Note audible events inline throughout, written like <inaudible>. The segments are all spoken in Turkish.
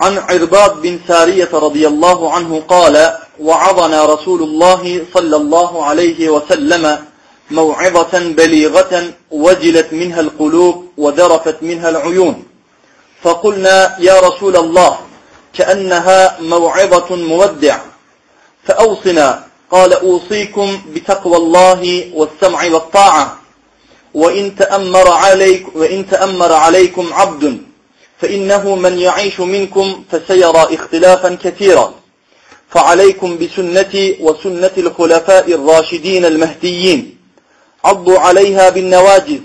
عن عرباد بن سارية رضي الله عنه قال وعظنا رسول الله صلى الله عليه وسلم موعظة بليغة وجلت منها القلوب وذرفت منها العيون. فقلنا يا رسول الله كأنها موعظة مودع. فأوصنا. قال أوصيكم بتقوى الله والسمع والطاعة. وإن تأمر, عليك وإن تأمر عليكم عبد فإنه من يعيش منكم فسيرى اختلافا كثيرا فعليكم بسنتي وسنة الخلفاء الراشدين المهديين عضوا عليها بالنواجذ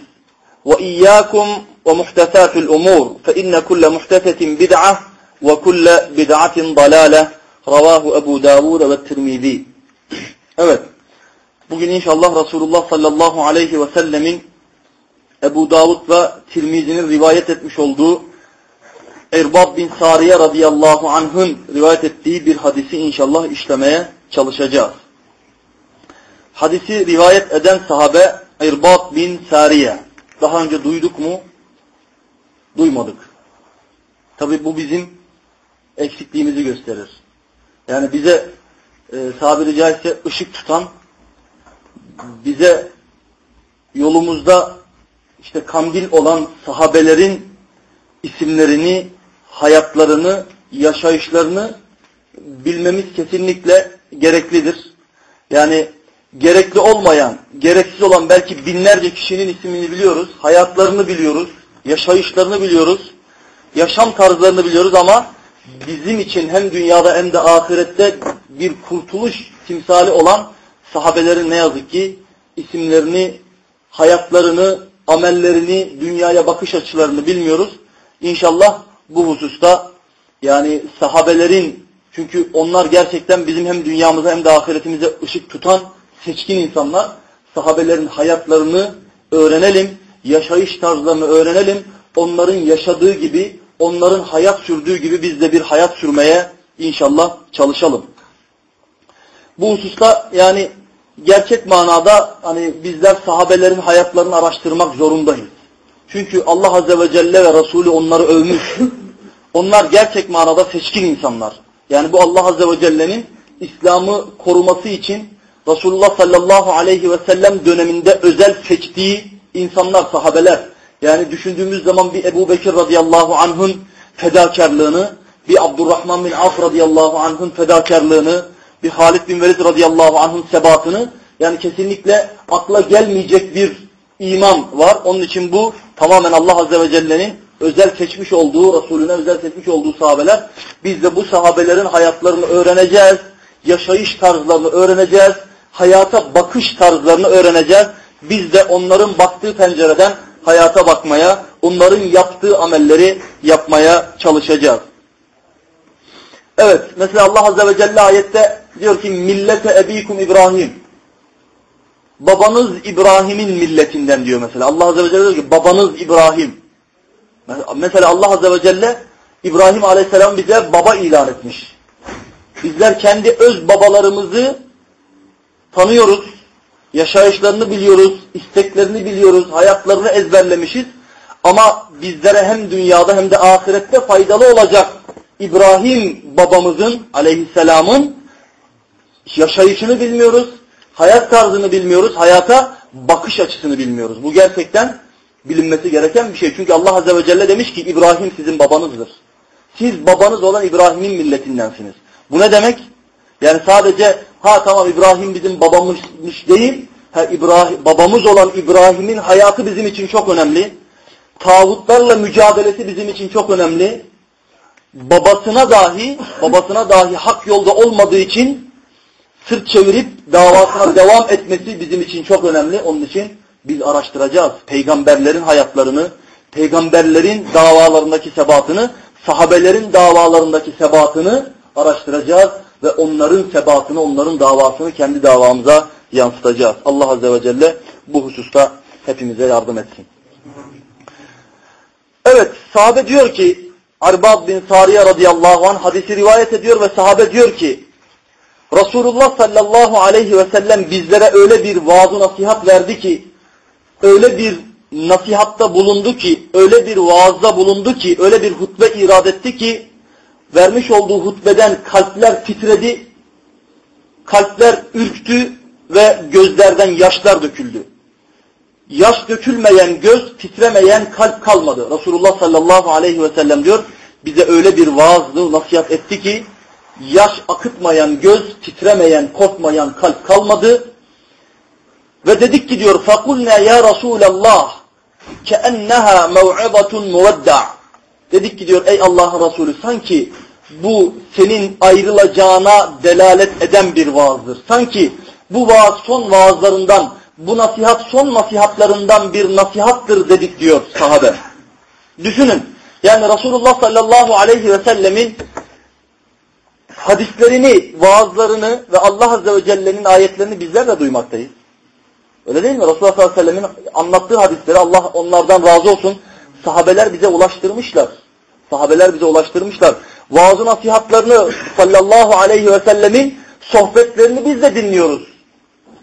وإياكم ومحدثات الأمور فإن كل محدثة بدعة وكل بدعة ضلالة Ebu Davud ve Tirmizi. Evet. Bugün inşallah Resulullah sallallahu aleyhi ve sellemin Ebu Davud ve Tirmizi'nin rivayet etmiş olduğu Erbab bin Sariye radıyallahu anh'ın rivayet ettiği bir hadisi inşallah işlemeye çalışacağız. Hadisi rivayet eden sahabe Erbab bin Sariye. Daha önce duyduk mu? Duymadık. Tabi bu bizim eksikliğimizi gösterir. Yani bize e, tabiri caizse ışık tutan, bize yolumuzda işte kandil olan sahabelerin isimlerini, hayatlarını, yaşayışlarını bilmemiz kesinlikle gereklidir. Yani gerekli olmayan, gereksiz olan belki binlerce kişinin ismini biliyoruz, hayatlarını biliyoruz, yaşayışlarını biliyoruz, yaşam tarzlarını biliyoruz ama bizim için hem dünyada hem de ahirette bir kurtuluş timsali olan sahabelerin ne yazık ki isimlerini, hayatlarını, amellerini, dünyaya bakış açılarını bilmiyoruz. İnşallah bu hususta yani sahabelerin çünkü onlar gerçekten bizim hem dünyamıza hem de ahiretimize ışık tutan seçkin insanlar. Sahabelerin hayatlarını öğrenelim, yaşayış tarzlarını öğrenelim. Onların yaşadığı gibi, onların hayat sürdüğü gibi biz de bir hayat sürmeye inşallah çalışalım. Bu hususta yani gerçek manada hani bizler sahabelerin hayatlarını araştırmak zorundayız. Çünkü Allah Azze ve Celle ve Resulü onları övmüş. Onlar gerçek manada seçkin insanlar. Yani bu Allah Azze ve Celle'nin İslam'ı koruması için Resulullah sallallahu aleyhi ve sellem döneminde özel seçtiği insanlar, sahabeler. Yani düşündüğümüz zaman bir Ebu Bekir radıyallahu anh'ın fedakarlığını, bir Abdurrahman bin Af radıyallahu anh'ın fedakarlığını, bir Halid bin Velid radıyallahu anh'ın sebatını yani kesinlikle akla gelmeyecek bir iman var. Onun için bu tamamen Allah Azze ve Celle'nin özel seçmiş olduğu, Resulüne özel seçmiş olduğu sahabeler. Biz de bu sahabelerin hayatlarını öğreneceğiz, yaşayış tarzlarını öğreneceğiz, hayata bakış tarzlarını öğreneceğiz. Biz de onların baktığı pencereden hayata bakmaya, onların yaptığı amelleri yapmaya çalışacağız. Evet, mesela Allah Azze ve Celle ayette diyor ki millete ebikum İbrahim. Babanız İbrahim'in milletinden diyor mesela. Allah Azze ve Celle diyor ki babanız İbrahim. Mesela Allah Azze ve Celle İbrahim Aleyhisselam bize baba ilan etmiş. Bizler kendi öz babalarımızı tanıyoruz. yaşayışlarını biliyoruz, isteklerini biliyoruz, hayatlarını ezberlemişiz. Ama bizlere hem dünyada hem de ahirette faydalı olacak İbrahim babamızın aleyhisselamın yaşayışını bilmiyoruz, hayat tarzını bilmiyoruz, hayata bakış açısını bilmiyoruz. Bu gerçekten bilinmesi gereken bir şey. Çünkü Allah Azze ve Celle demiş ki İbrahim sizin babanızdır. Siz babanız olan İbrahim'in milletindensiniz. Bu ne demek? Yani sadece ha tamam İbrahim bizim babamızmış değil, ha, İbrahim, babamız olan İbrahim'in hayatı bizim için çok önemli. Tağutlarla mücadelesi bizim için çok önemli. Babasına dahi, babasına dahi hak yolda olmadığı için sırt çevirip davasına devam etmesi bizim için çok önemli. Onun için biz araştıracağız. Peygamberlerin hayatlarını, peygamberlerin davalarındaki sebatını, sahabelerin davalarındaki sebatını araştıracağız ve onların sebatını, onların davasını kendi davamıza yansıtacağız. Allah Azze ve Celle bu hususta hepimize yardım etsin. Evet, sahabe diyor ki, Arbad bin Sariye radıyallahu anh hadisi rivayet ediyor ve sahabe diyor ki, Resulullah sallallahu aleyhi ve sellem bizlere öyle bir vaaz nasihat verdi ki, öyle bir nasihatta bulundu ki, öyle bir vaazda bulundu ki, öyle bir hutbe irad etti ki, vermiş olduğu hutbeden kalpler titredi, kalpler ürktü ve gözlerden yaşlar döküldü. Yaş dökülmeyen göz, titremeyen kalp kalmadı. Resulullah sallallahu aleyhi ve sellem diyor, bize öyle bir vaazlı nasihat etti ki, yaş akıtmayan göz, titremeyen, korkmayan kalp kalmadı. Ve dedik ki diyor fakulna ya Resulallah keenneha mev'izatun muvedda. Dedik ki diyor ey Allah'ın Resulü sanki bu senin ayrılacağına delalet eden bir vaazdır. Sanki bu vaaz son vaazlarından, bu nasihat son nasihatlarından bir nasihattır dedik diyor sahabe. Düşünün yani Resulullah sallallahu aleyhi ve sellemin hadislerini, vaazlarını ve Allah Azze ve Celle'nin ayetlerini bizler de duymaktayız. Öyle değil mi? Resulullah sallallahu aleyhi ve sellemin anlattığı hadisleri Allah onlardan razı olsun. Sahabeler bize ulaştırmışlar. Sahabeler bize ulaştırmışlar. Vaazı nasihatlarını sallallahu aleyhi ve sellemin sohbetlerini biz de dinliyoruz.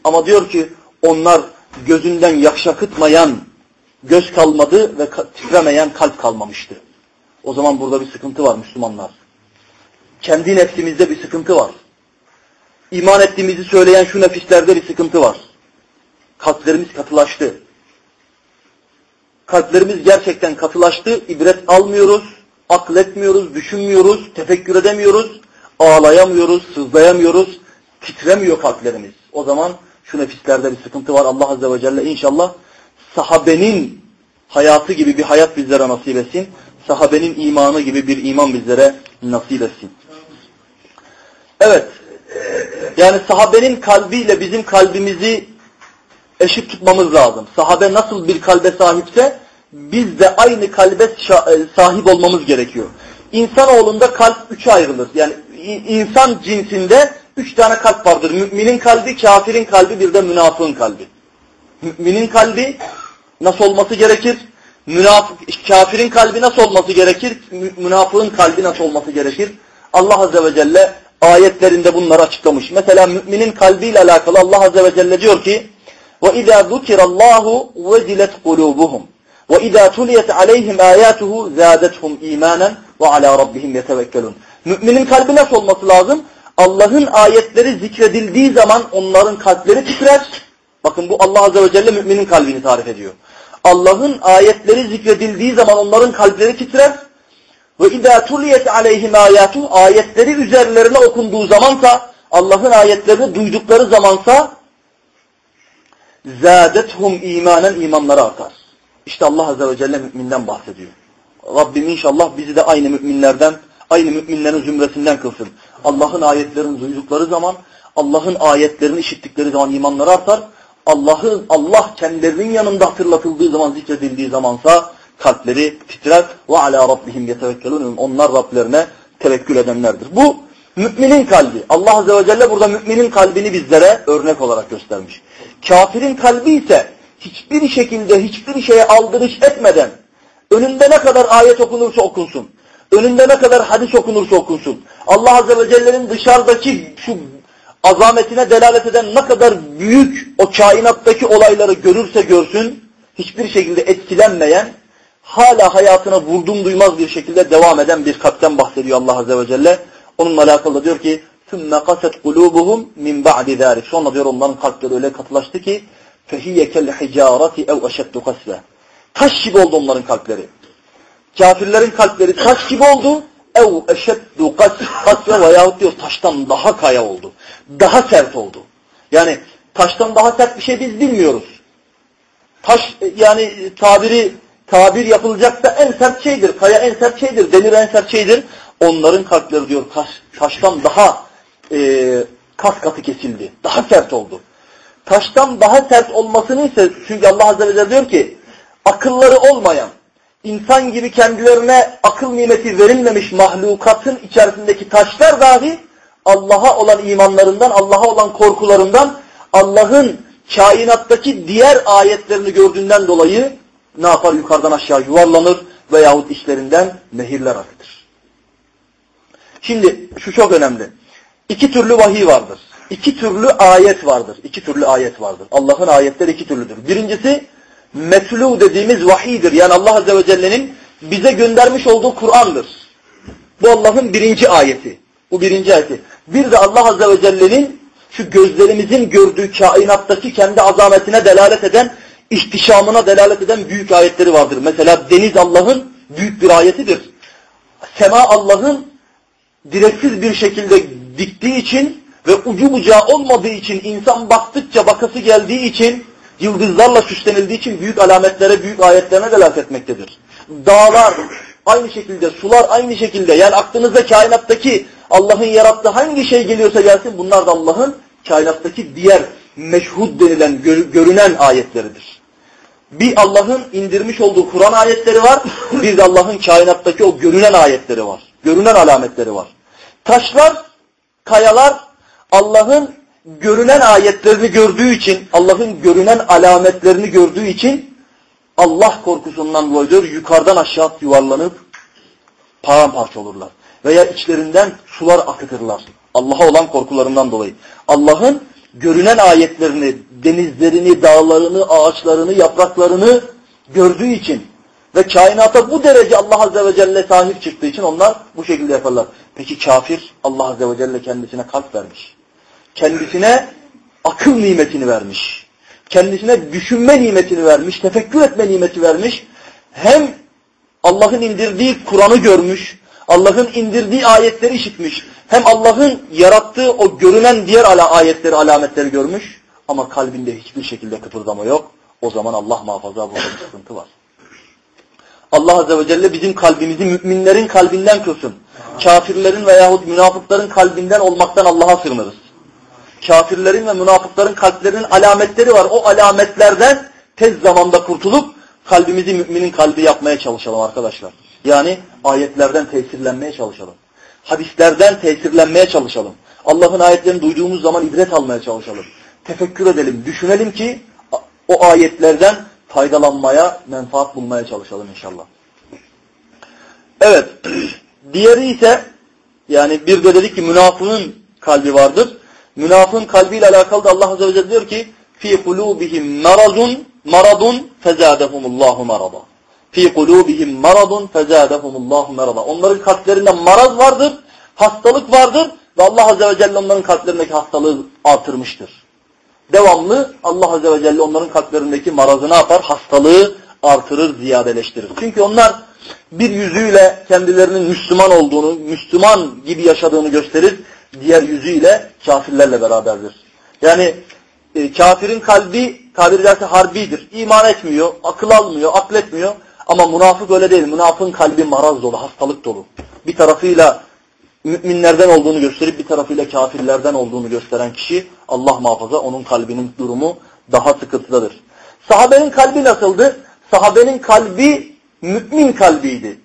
Ama diyor ki onlar gözünden yaş akıtmayan göz kalmadı ve titremeyen kalp kalmamıştı. O zaman burada bir sıkıntı var Müslümanlar. Kendi nefsimizde bir sıkıntı var. İman ettiğimizi söyleyen şu nefislerde bir sıkıntı var. Kalplerimiz katılaştı. Kalplerimiz gerçekten katılaştı. İbret almıyoruz, akletmiyoruz, düşünmüyoruz, tefekkür edemiyoruz, ağlayamıyoruz, sızlayamıyoruz, titremiyor kalplerimiz. O zaman şu nefislerde bir sıkıntı var. Allah Azze ve Celle inşallah sahabenin hayatı gibi bir hayat bizlere nasip etsin. Sahabenin imanı gibi bir iman bizlere nasip etsin. Evet. Yani sahabenin kalbiyle bizim kalbimizi eşit tutmamız lazım. Sahabe nasıl bir kalbe sahipse biz de aynı kalbe e, sahip olmamız gerekiyor. İnsanoğlunda kalp üçe ayrılır. Yani insan cinsinde üç tane kalp vardır. Müminin kalbi, kafirin kalbi, bir de münafığın kalbi. Müminin kalbi nasıl olması gerekir? Münafık, kafirin kalbi nasıl olması gerekir? Münafığın kalbi nasıl olması gerekir? Allah Azze ve Celle ayetlerinde bunları açıklamış. Mesela müminin kalbiyle alakalı Allah Azze ve Celle diyor ki وَاِذَا ذُكِرَ اللّٰهُ وَزِلَتْ قُلُوبُهُمْ وَاِذَا تُلِيَتْ عَلَيْهِمْ آيَاتُهُ زَادَتْهُمْ اِيمَانًا وَعَلَى رَبِّهِمْ يَتَوَكَّلُونَ Müminin kalbi nasıl olması lazım? Allah'ın ayetleri zikredildiği zaman onların kalpleri titrer. Bakın bu Allah Azze ve Celle müminin kalbini tarif ediyor. Allah'ın ayetleri zikredildiği zaman onların kalpleri titrer. Ve idâ tuliyet aleyhim ayatu ayetleri üzerlerine okunduğu zamansa Allah'ın ayetlerini duydukları zamansa zâdethum imanen imanları artar. İşte Allah Azze ve Celle müminden bahsediyor. Rabbim inşallah bizi de aynı müminlerden, aynı müminlerin zümresinden kılsın. Allah'ın ayetlerini duydukları zaman, Allah'ın ayetlerini işittikleri zaman imanları artar. Allah'ın Allah kendilerinin yanında hatırlatıldığı zaman, zikredildiği zamansa kalpleri titrer ve ala rabbihim yetevekkelun. Onlar Rablerine tevekkül edenlerdir. Bu müminin kalbi. Allah Azze ve Celle burada müminin kalbini bizlere örnek olarak göstermiş. Kafirin kalbi ise hiçbir şekilde hiçbir şeye aldırış etmeden önünde ne kadar ayet okunursa okunsun, önünde ne kadar hadis okunursa okunsun, Allah Azze ve Celle'nin dışarıdaki şu azametine delalet eden ne kadar büyük o kainattaki olayları görürse görsün, hiçbir şekilde etkilenmeyen, hala hayatına vurdum duymaz bir şekilde devam eden bir kalpten bahsediyor Allah Azze ve Celle. Onunla alakalı diyor ki, ثُمَّ قَسَتْ قُلُوبُهُمْ مِنْ بَعْدِ ذَٰلِكَ Sonra diyor onların kalpleri öyle katılaştı ki, فَهِيَّ كَالْحِجَارَةِ اَوْ اَشَدُّ قَسْوَ Taş gibi oldu onların kalpleri. Kafirlerin kalpleri taş gibi oldu. ev eşeddu kasve veyahut diyor taştan daha kaya oldu. Daha sert oldu. Yani taştan daha sert bir şey biz bilmiyoruz. Taş yani tabiri tabir yapılacaksa en sert şeydir. Kaya en sert şeydir. Demir en sert şeydir. Onların kalpleri diyor taş, taştan daha e, kas katı kesildi. Daha sert oldu. Taştan daha sert olmasını ise çünkü Allah Azze ve Celle diyor ki akılları olmayan insan gibi kendilerine akıl nimeti verilmemiş mahlukatın içerisindeki taşlar dahi Allah'a olan imanlarından, Allah'a olan korkularından, Allah'ın kainattaki diğer ayetlerini gördüğünden dolayı ne yapar? Yukarıdan aşağı yuvarlanır veyahut işlerinden mehirler akıtır. Şimdi şu çok önemli. İki türlü vahiy vardır. İki türlü ayet vardır. İki türlü ayet vardır. Allah'ın ayetleri iki türlüdür. Birincisi metlu dediğimiz vahidir. Yani Allah Azze ve Celle'nin bize göndermiş olduğu Kur'an'dır. Bu Allah'ın birinci ayeti. Bu birinci ayeti. Bir de Allah Azze ve Celle'nin şu gözlerimizin gördüğü kainattaki kendi azametine delalet eden, ihtişamına delalet eden büyük ayetleri vardır. Mesela deniz Allah'ın büyük bir ayetidir. Sema Allah'ın direksiz bir şekilde diktiği için ve ucu bucağı olmadığı için insan baktıkça bakası geldiği için yıldızlarla süslenildiği için büyük alametlere, büyük ayetlerine delalet etmektedir. Dağlar aynı şekilde, sular aynı şekilde. Yani aklınızda kainattaki Allah'ın yarattığı hangi şey geliyorsa gelsin bunlar da Allah'ın kainattaki diğer meşhud denilen, gör, görünen ayetleridir. Bir Allah'ın indirmiş olduğu Kur'an ayetleri var, bir de Allah'ın kainattaki o görünen ayetleri var. Görünen alametleri var. Taşlar, kayalar Allah'ın görünen ayetlerini gördüğü için, Allah'ın görünen alametlerini gördüğü için Allah korkusundan dolayıdır yukarıdan aşağı yuvarlanıp paramparça olurlar. Veya içlerinden sular akıtırlar. Allah'a olan korkularından dolayı. Allah'ın görünen ayetlerini, denizlerini, dağlarını, ağaçlarını, yapraklarını gördüğü için ve kainata bu derece Allah Azze ve Celle sahip çıktığı için onlar bu şekilde yaparlar. Peki kafir Allah Azze ve Celle kendisine kalp vermiş kendisine akıl nimetini vermiş. Kendisine düşünme nimetini vermiş, tefekkür etme nimeti vermiş. Hem Allah'ın indirdiği Kur'an'ı görmüş, Allah'ın indirdiği ayetleri işitmiş. Hem Allah'ın yarattığı o görünen diğer ala ayetleri, alametleri görmüş. Ama kalbinde hiçbir şekilde kıpırdama yok. O zaman Allah muhafaza burada bir sıkıntı var. Allah Azze ve Celle bizim kalbimizi müminlerin kalbinden kılsın. Kafirlerin veyahut münafıkların kalbinden olmaktan Allah'a sığınırız kafirlerin ve münafıkların kalplerinin alametleri var. O alametlerden tez zamanda kurtulup kalbimizi müminin kalbi yapmaya çalışalım arkadaşlar. Yani ayetlerden tesirlenmeye çalışalım. Hadislerden tesirlenmeye çalışalım. Allah'ın ayetlerini duyduğumuz zaman ibret almaya çalışalım. Tefekkür edelim, düşünelim ki o ayetlerden faydalanmaya, menfaat bulmaya çalışalım inşallah. Evet, <clears throat> diğeri ise yani bir de dedik ki münafığın kalbi vardır. Münafığın kalbiyle alakalı da Allah Azze ve Celle diyor ki fi kulubihim maradun maradun fezadehumullahu marada. Fi kulubihim maradun fezadehumullahu marada. Onların kalplerinde maraz vardır, hastalık vardır ve Allah Azze ve Celle onların kalplerindeki hastalığı artırmıştır. Devamlı Allah Azze ve Celle onların kalplerindeki marazı ne yapar? Hastalığı artırır, ziyadeleştirir. Çünkü onlar bir yüzüyle kendilerinin Müslüman olduğunu, Müslüman gibi yaşadığını gösterir diğer yüzüyle kafirlerle beraberdir. Yani e, kafirin kalbi tabiri caizse harbidir. İman etmiyor, akıl almıyor, akletmiyor. Ama münafık öyle değil. Münafığın kalbi maraz dolu, hastalık dolu. Bir tarafıyla müminlerden olduğunu gösterip bir tarafıyla kafirlerden olduğunu gösteren kişi Allah muhafaza onun kalbinin durumu daha sıkıntıdadır. Sahabenin kalbi nasıldı? Sahabenin kalbi mümin kalbiydi.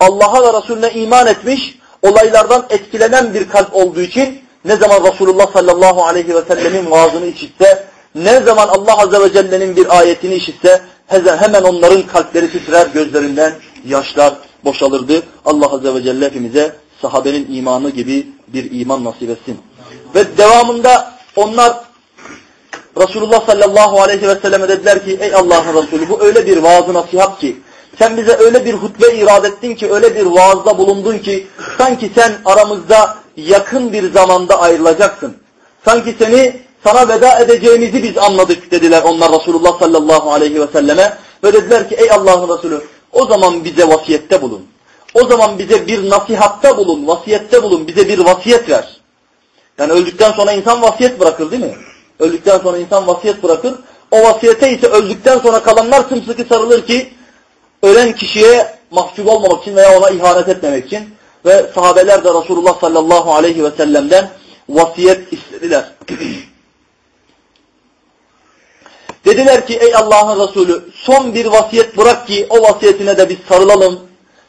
Allah'a ve Resulüne iman etmiş, olaylardan etkilenen bir kalp olduğu için ne zaman Resulullah sallallahu aleyhi ve sellemin vaazını işitse, ne zaman Allah azze ve celle'nin bir ayetini işitse hemen onların kalpleri titrer, gözlerinden yaşlar boşalırdı. Allah azze ve celle hepimize sahabenin imanı gibi bir iman nasip etsin. Ve devamında onlar Resulullah sallallahu aleyhi ve selleme dediler ki ey Allah'ın Resulü bu öyle bir vaaz nasihat ki sen bize öyle bir hutbe irad ettin ki öyle bir vaazda bulundun ki sanki sen aramızda yakın bir zamanda ayrılacaksın. Sanki seni sana veda edeceğimizi biz anladık dediler onlar Resulullah sallallahu aleyhi ve selleme. Ve dediler ki ey Allah'ın Resulü o zaman bize vasiyette bulun. O zaman bize bir nasihatta bulun, vasiyette bulun, bize bir vasiyet ver. Yani öldükten sonra insan vasiyet bırakır değil mi? Öldükten sonra insan vasiyet bırakır. O vasiyete ise öldükten sonra kalanlar sımsıkı sarılır ki ölen kişiye mahcup olmamak için veya ona ihanet etmemek için ve sahabeler de Resulullah sallallahu aleyhi ve sellem'den vasiyet istediler. <clears throat> Dediler ki ey Allah'ın Resulü son bir vasiyet bırak ki o vasiyetine de biz sarılalım.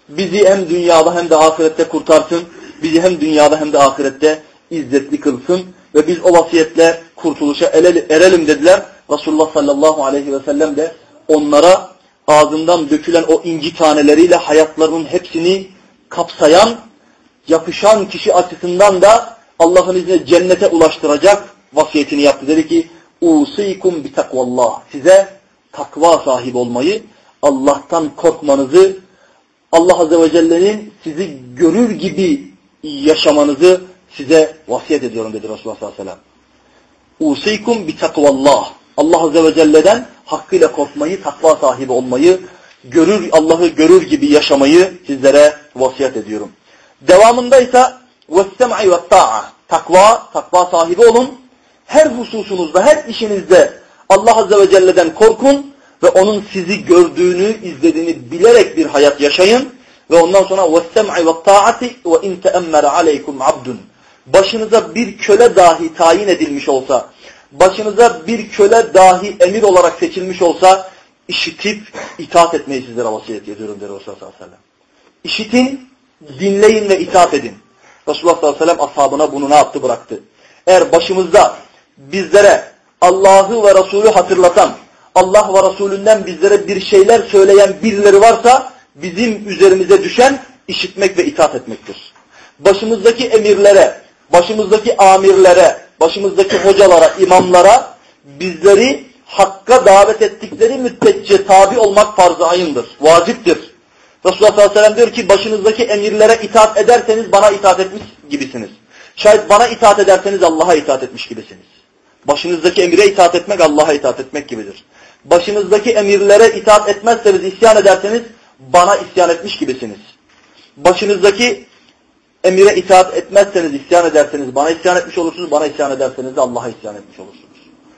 Bizi hem dünyada hem de ahirette kurtarsın. Bizi hem dünyada hem de ahirette izzetli kılsın. Ve biz o vasiyetle kurtuluşa erelim dediler. Resulullah sallallahu aleyhi ve sellem de onlara ağzından dökülen o inci taneleriyle hayatlarının hepsini kapsayan, yapışan kişi açısından da Allah'ın izniyle cennete ulaştıracak vasiyetini yaptı. Dedi ki usikum bi takvallah. Size takva sahibi olmayı, Allah'tan korkmanızı, Allah Azze ve Celle'nin sizi görür gibi yaşamanızı size vasiyet ediyorum dedi Resulullah sallallahu aleyhi ve sellem. Usikum bi takvallah. Allah Azze ve Celle'den hakkıyla korkmayı, takva sahibi olmayı, görür Allah'ı görür gibi yaşamayı sizlere vasiyet ediyorum. Devamında ise وَالسَّمْعِ وَالطَّاعَ Takva, takva sahibi olun. Her hususunuzda, her işinizde Allah Azze ve Celle'den korkun ve onun sizi gördüğünü, izlediğini bilerek bir hayat yaşayın. Ve ondan sonra وَالسَّمْعِ وَالطَّاعَةِ وَاِنْ تَأَمَّرَ عَلَيْكُمْ عَبْدٌ Başınıza bir köle dahi tayin edilmiş olsa, başınıza bir köle dahi emir olarak seçilmiş olsa, işitip itaat etmeyi sizlere vasiyet ediyorum der Resulullah sallallahu aleyhi ve sellem. İşitin, dinleyin ve itaat edin. Resulullah sallallahu aleyhi ve sellem ashabına bunu ne yaptı bıraktı. Eğer başımızda bizlere Allah'ı ve Resulü hatırlatan, Allah ve Resulünden bizlere bir şeyler söyleyen birileri varsa bizim üzerimize düşen işitmek ve itaat etmektir. Başımızdaki emirlere, başımızdaki amirlere, başımızdaki hocalara, imamlara bizleri hakka davet ettikleri müddetçe tabi olmak farz-ı ayındır, vaciptir. Resulullah sallallahu aleyhi ve sellem diyor ki başınızdaki emirlere itaat ederseniz bana itaat etmiş gibisiniz. Şayet bana itaat ederseniz Allah'a itaat etmiş gibisiniz. Başınızdaki emire itaat etmek Allah'a itaat etmek gibidir. Başınızdaki emirlere itaat etmezseniz, isyan ederseniz bana isyan etmiş gibisiniz. Başınızdaki emire itaat etmezseniz, isyan ederseniz bana isyan etmiş olursunuz, bana isyan ederseniz de Allah'a isyan etmiş olursunuz.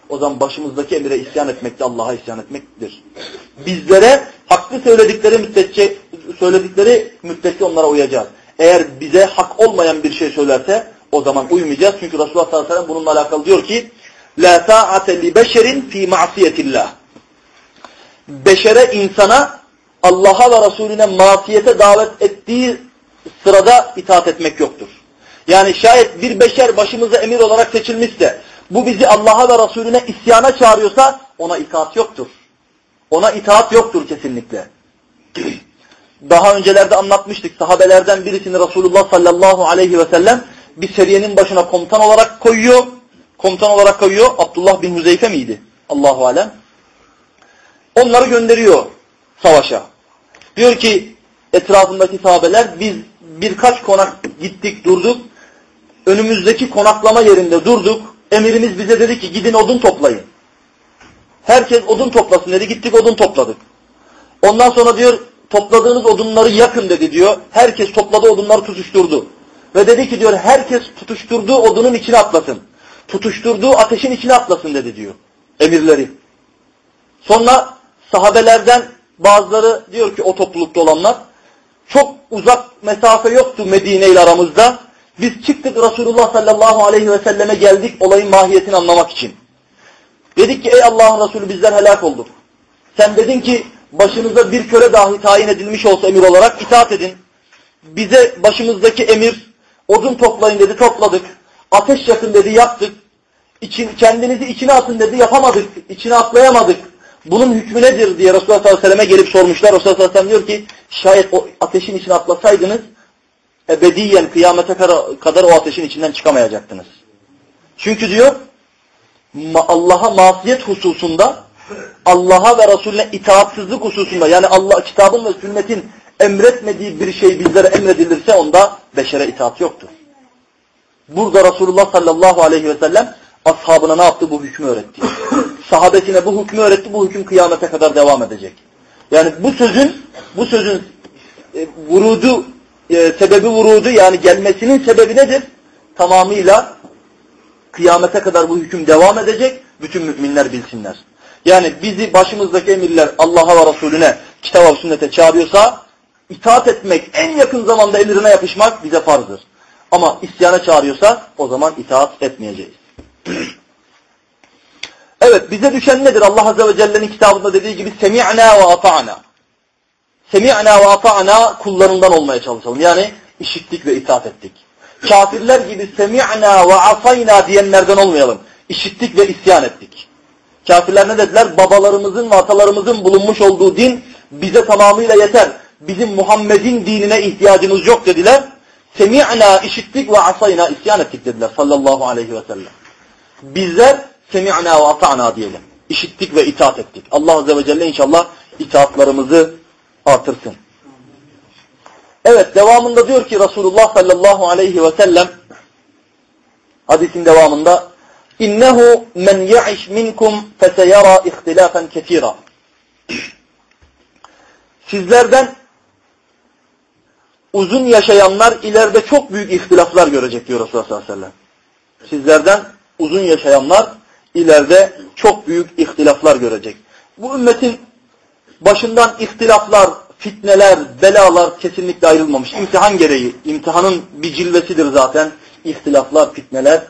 O zaman başımızdaki emire isyan etmek de Allah'a isyan etmektir. Bizlere haklı söyledikleri müddetçe, söyledikleri müddetçe onlara uyacağız. Eğer bize hak olmayan bir şey söylerse o zaman uymayacağız. Çünkü Resulullah sallallahu aleyhi ve sellem bununla alakalı diyor ki La ta'ate li beşerin fi ma'siyetillah. Beşere insana Allah'a ve Resulüne masiyete davet ettiği sırada itaat etmek yoktur. Yani şayet bir beşer başımıza emir olarak seçilmişse bu bizi Allah'a ve Resulüne isyana çağırıyorsa ona itaat yoktur. Ona itaat yoktur kesinlikle. <clears throat> Daha öncelerde anlatmıştık. Sahabelerden birisini Resulullah sallallahu aleyhi ve sellem bir seriyenin başına komutan olarak koyuyor. Komutan olarak koyuyor. Abdullah bin Huzeyfe miydi? Allahu alem. Onları gönderiyor savaşa. Diyor ki etrafındaki sahabeler biz birkaç konak gittik durduk. Önümüzdeki konaklama yerinde durduk. Emirimiz bize dedi ki gidin odun toplayın. Herkes odun toplasın dedi. Gittik odun topladık. Ondan sonra diyor topladığınız odunları yakın dedi diyor. Herkes topladı odunları tutuşturdu. Ve dedi ki diyor herkes tutuşturduğu odunun içine atlasın. Tutuşturduğu ateşin içine atlasın dedi diyor. Emirleri. Sonra sahabelerden bazıları diyor ki o toplulukta olanlar çok uzak mesafe yoktu Medine ile aramızda. Biz çıktık Resulullah sallallahu aleyhi ve selleme geldik olayın mahiyetini anlamak için. Dedik ki ey Allah'ın Resulü bizler helak olduk. Sen dedin ki başınıza bir köle dahi tayin edilmiş olsa emir olarak itaat edin. Bize başımızdaki emir odun toplayın dedi topladık. Ateş yakın dedi yaptık. İçin, kendinizi içine atın dedi yapamadık. İçine atlayamadık. Bunun hükmü nedir diye Resulullah sallallahu aleyhi ve selleme gelip sormuşlar. Resulullah sallallahu aleyhi ve sellem diyor ki şayet o ateşin içine atlasaydınız ebediyen kıyamete kadar o ateşin içinden çıkamayacaktınız. Çünkü diyor Allah'a masiyet hususunda Allah'a ve Resulüne itaatsızlık hususunda yani Allah kitabın ve sünnetin emretmediği bir şey bizlere emredilirse onda beşere itaat yoktur. Burada Resulullah sallallahu aleyhi ve sellem ashabına ne yaptı? Bu hükmü öğretti. <coughs> Sahabesine bu hükmü öğretti. Bu hüküm kıyamete kadar devam edecek. Yani bu sözün bu sözün e, vurudu e, sebebi vurudu yani gelmesinin sebebi nedir? Tamamıyla kıyamete kadar bu hüküm devam edecek. Bütün müminler bilsinler. Yani bizi başımızdaki emirler Allah'a ve Resulüne, kitaba ve sünnete çağırıyorsa itaat etmek, en yakın zamanda emrine yapışmak bize farzdır. Ama isyana çağırıyorsa o zaman itaat etmeyeceğiz. <clears throat> evet bize düşen nedir? Allah Azze ve Celle'nin kitabında dediği gibi semi'na ve ata'na. Semi'na ve ata'na kullarından olmaya çalışalım. Yani işittik ve itaat ettik. Kafirler gibi semi'na ve asayna diyenlerden olmayalım. İşittik ve isyan ettik. Kafirler ne dediler? Babalarımızın ve atalarımızın bulunmuş olduğu din bize tamamıyla yeter. Bizim Muhammed'in dinine ihtiyacımız yok dediler. Semi'na işittik ve asayna isyan ettik dediler sallallahu aleyhi ve sellem. Bizler semi'na ve ata'na diyelim. İşittik ve itaat ettik. Allah Azze ve Celle inşallah itaatlarımızı artırsın. Evet devamında diyor ki Resulullah sallallahu aleyhi ve sellem hadisin devamında İnnehu men ya'iş minkum feseyara ihtilafen ketira. <clears throat> Sizlerden uzun yaşayanlar ileride çok büyük ihtilaflar görecek diyor Resulullah sallallahu aleyhi ve sellem. Sizlerden uzun yaşayanlar ileride çok büyük ihtilaflar görecek. Bu ümmetin başından ihtilaflar, fitneler, belalar kesinlikle ayrılmamış. İmtihan gereği, imtihanın bir cilvesidir zaten ihtilaflar, fitneler.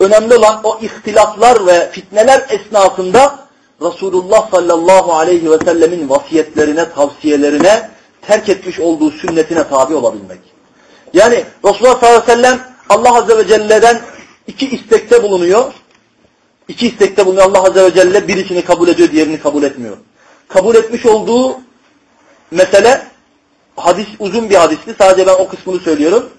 Önemli olan o ihtilaflar ve fitneler esnasında Resulullah sallallahu aleyhi ve sellemin vasiyetlerine, tavsiyelerine, terk etmiş olduğu sünnetine tabi olabilmek. Yani Resulullah sallallahu aleyhi ve sellem Allah azze ve celle'den iki istekte bulunuyor. İki istekte bulunuyor. Allah azze ve celle birisini kabul ediyor, diğerini kabul etmiyor. Kabul etmiş olduğu mesele hadis uzun bir hadisli. Sadece ben o kısmını söylüyorum.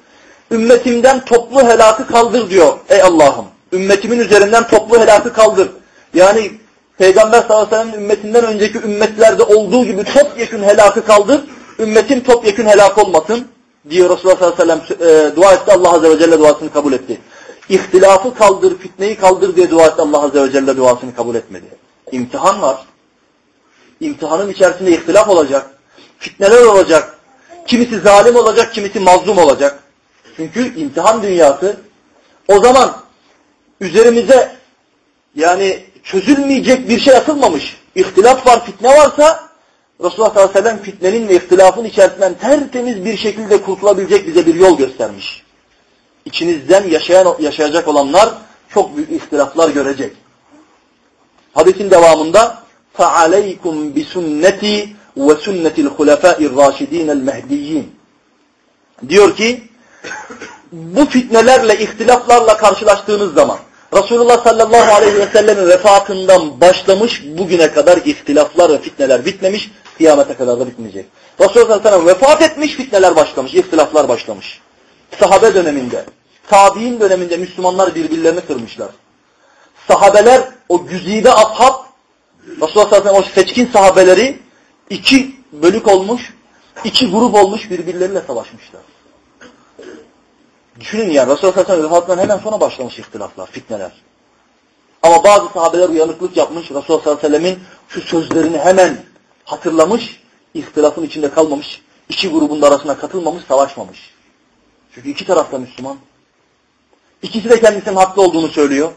Ümmetimden toplu helakı kaldır diyor. Ey Allah'ım. Ümmetimin üzerinden toplu helakı kaldır. Yani Peygamber sallallahu aleyhi ve sellem ümmetinden önceki ümmetlerde olduğu gibi topyekün helakı kaldır. Ümmetim topyekün helak olmasın diyor Resulullah sallallahu aleyhi ve sellem e, dua etti. Allah azze ve celle duasını kabul etti. İhtilafı kaldır, fitneyi kaldır diye dua etti. Allah azze ve celle duasını kabul etmedi. İmtihan var. İmtihanın içerisinde ihtilaf olacak. Fitneler olacak. Kimisi zalim olacak, kimisi mazlum olacak. Çünkü imtihan dünyası. O zaman üzerimize yani çözülmeyecek bir şey atılmamış. İhtilaf var, fitne varsa Resulullah sallallahu aleyhi ve sellem fitnenin ve ihtilafın içerisinden tertemiz bir şekilde kurtulabilecek bize bir yol göstermiş. İçinizden yaşayan, yaşayacak olanlar çok büyük ihtilaflar görecek. Hadisin devamında فَعَلَيْكُمْ بِسُنَّتِي وَسُنَّةِ الْخُلَفَاءِ الرَّاشِد۪ينَ الْمَهْدِيِّينَ Diyor ki bu fitnelerle, ihtilaflarla karşılaştığınız zaman Resulullah sallallahu aleyhi ve sellemin vefatından başlamış bugüne kadar ihtilaflar ve fitneler bitmemiş, kıyamete kadar da bitmeyecek. Resulullah sallallahu aleyhi ve sellem vefat etmiş, fitneler başlamış, ihtilaflar başlamış. Sahabe döneminde, tabi'in döneminde Müslümanlar birbirlerini kırmışlar. Sahabeler, o güzide ashab, Resulullah sallallahu aleyhi ve sellem o seçkin sahabeleri iki bölük olmuş, iki grup olmuş birbirleriyle savaşmışlar. Düşünün yani Resulullah sallallahu aleyhi ve vefatından hemen sonra başlamış ihtilaflar, fitneler. Ama bazı sahabeler uyanıklık yapmış. Resulullah sallallahu aleyhi ve sellemin şu sözlerini hemen hatırlamış. ihtilafın içinde kalmamış. iki grubun da arasına katılmamış, savaşmamış. Çünkü iki tarafta Müslüman. İkisi de kendisinin haklı olduğunu söylüyor.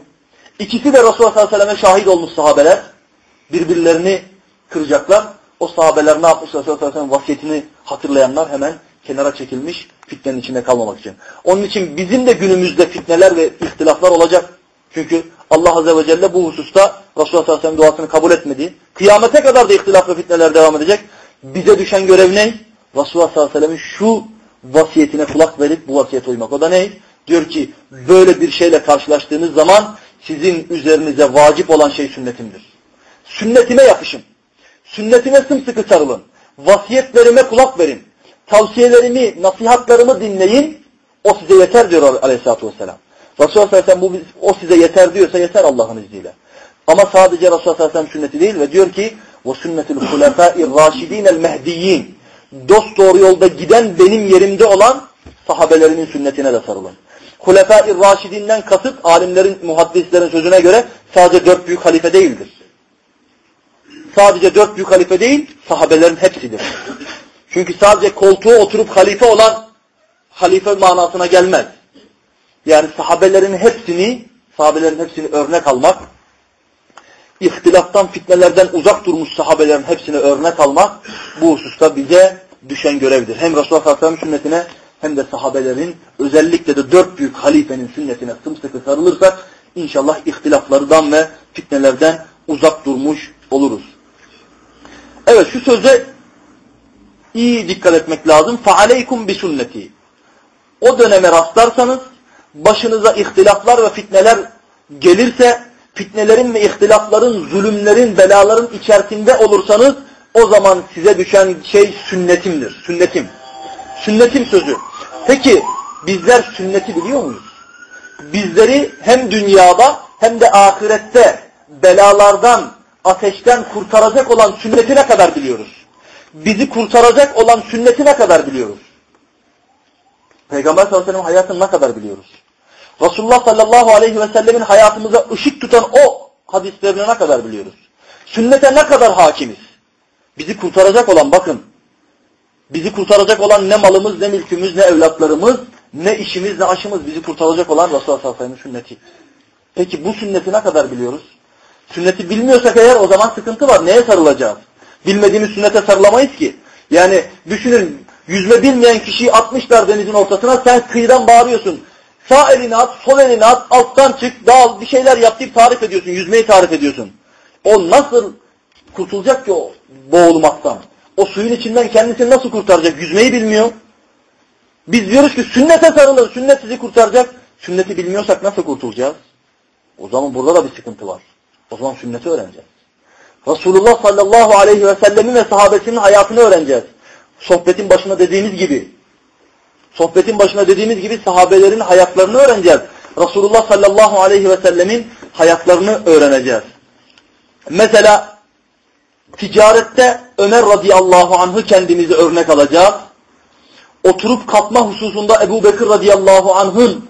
İkisi de Resulullah sallallahu aleyhi ve selleme şahit olmuş sahabeler. Birbirlerini kıracaklar. O sahabeler ne yapmış Resulullah sallallahu aleyhi ve sellem vasiyetini hatırlayanlar hemen kenara çekilmiş fitnenin içinde kalmamak için. Onun için bizim de günümüzde fitneler ve ihtilaflar olacak. Çünkü Allah Azze ve Celle bu hususta Resulullah sallallahu aleyhi ve duasını kabul etmedi. Kıyamete kadar da ihtilaf ve fitneler devam edecek. Bize düşen görev ne? Resulullah sallallahu aleyhi ve sellemin şu vasiyetine kulak verip bu vasiyete uymak. O da ne? Diyor ki böyle bir şeyle karşılaştığınız zaman sizin üzerinize vacip olan şey sünnetimdir. Sünnetime yapışın. Sünnetime sımsıkı sarılın. Vasiyetlerime kulak verin tavsiyelerimi, nasihatlarımı dinleyin. O size yeter diyor aleyhissalatü vesselam. Resulullah sallallahu aleyhi ve sellem bu, o size yeter diyorsa yeter Allah'ın izniyle. Ama sadece Resulullah sallallahu aleyhi ve sellem sünneti değil ve diyor ki وَسُنَّةِ الْخُلَفَاءِ الرَّاشِد۪ينَ الْمَهْدِيِّينَ Dost doğru yolda giden benim yerimde olan sahabelerimin sünnetine de sarılın. Hulefai Raşidinden kasıt alimlerin, muhaddislerin sözüne göre sadece dört büyük halife değildir. Sadece dört büyük halife değil, sahabelerin hepsidir. Çünkü sadece koltuğa oturup halife olan halife manasına gelmez. Yani sahabelerin hepsini, sahabelerin hepsini örnek almak, ihtilaftan, fitnelerden uzak durmuş sahabelerin hepsini örnek almak bu hususta bize düşen görevdir. Hem Resulullah Sallallahu sünnetine hem de sahabelerin özellikle de dört büyük halifenin sünnetine sımsıkı sarılırsak inşallah ihtilaflardan ve fitnelerden uzak durmuş oluruz. Evet şu söze iyi dikkat etmek lazım. فَعَلَيْكُمْ بِسُنَّتِي O döneme rastlarsanız başınıza ihtilaflar ve fitneler gelirse fitnelerin ve ihtilafların, zulümlerin, belaların içerisinde olursanız o zaman size düşen şey sünnetimdir. Sünnetim. Sünnetim sözü. Peki bizler sünneti biliyor muyuz? Bizleri hem dünyada hem de ahirette belalardan, ateşten kurtaracak olan sünneti ne kadar biliyoruz? Bizi kurtaracak olan sünneti ne kadar biliyoruz? Peygamber sallallahu aleyhi ve sellem hayatını ne kadar biliyoruz? Resulullah sallallahu aleyhi ve sellemin hayatımıza ışık tutan o hadislerini ne kadar biliyoruz? Sünnete ne kadar hakimiz? Bizi kurtaracak olan bakın Bizi kurtaracak olan ne malımız, ne mülkümüz, ne evlatlarımız, ne işimiz, ne aşımız bizi kurtaracak olan Resulullah sallallahu aleyhi ve sellem'in sünneti. Peki bu sünneti ne kadar biliyoruz? Sünneti bilmiyorsak eğer o zaman sıkıntı var. Neye sarılacağız? Bilmediğimiz sünnete sarılamayız ki. Yani düşünün yüzme bilmeyen kişiyi atmışlar denizin ortasına sen kıyıdan bağırıyorsun. Sağ elini at, sol elini at, alttan çık, dal, bir şeyler yap deyip tarif ediyorsun. Yüzmeyi tarif ediyorsun. O nasıl kurtulacak ki o boğulmaktan? O suyun içinden kendisini nasıl kurtaracak? Yüzmeyi bilmiyor. Biz diyoruz ki sünnete sarılın, sünnet sizi kurtaracak. Sünneti bilmiyorsak nasıl kurtulacağız? O zaman burada da bir sıkıntı var. O zaman sünneti öğreneceğiz. Resulullah sallallahu aleyhi ve sellemin ve sahabesinin hayatını öğreneceğiz. Sohbetin başına dediğimiz gibi. Sohbetin başına dediğimiz gibi sahabelerin hayatlarını öğreneceğiz. Resulullah sallallahu aleyhi ve sellemin hayatlarını öğreneceğiz. Mesela ticarette Ömer radıyallahu anh'ı kendimize örnek alacağız. Oturup kalkma hususunda Ebu Bekir radıyallahu anh'ın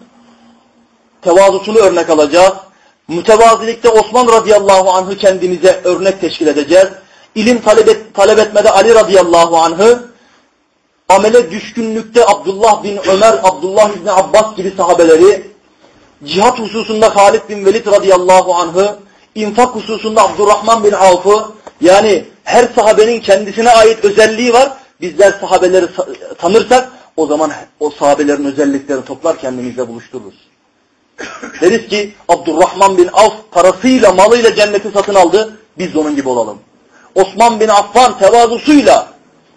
tevazusunu örnek alacağız. Mütevazilikte Osman radıyallahu anh'ı kendimize örnek teşkil edeceğiz. İlim talep, et, talep etmede Ali radıyallahu anh'ı, amele düşkünlükte Abdullah bin Ömer, Abdullah bin Abbas gibi sahabeleri, cihat hususunda Halid bin Velid radıyallahu anh'ı, infak hususunda Abdurrahman bin Avf'ı, yani her sahabenin kendisine ait özelliği var. Bizler sahabeleri tanırsak o zaman o sahabelerin özelliklerini toplar kendimizle buluştururuz. Deriz ki Abdurrahman bin Avf parasıyla malıyla cenneti satın aldı. Biz de onun gibi olalım. Osman bin Affan tevazusuyla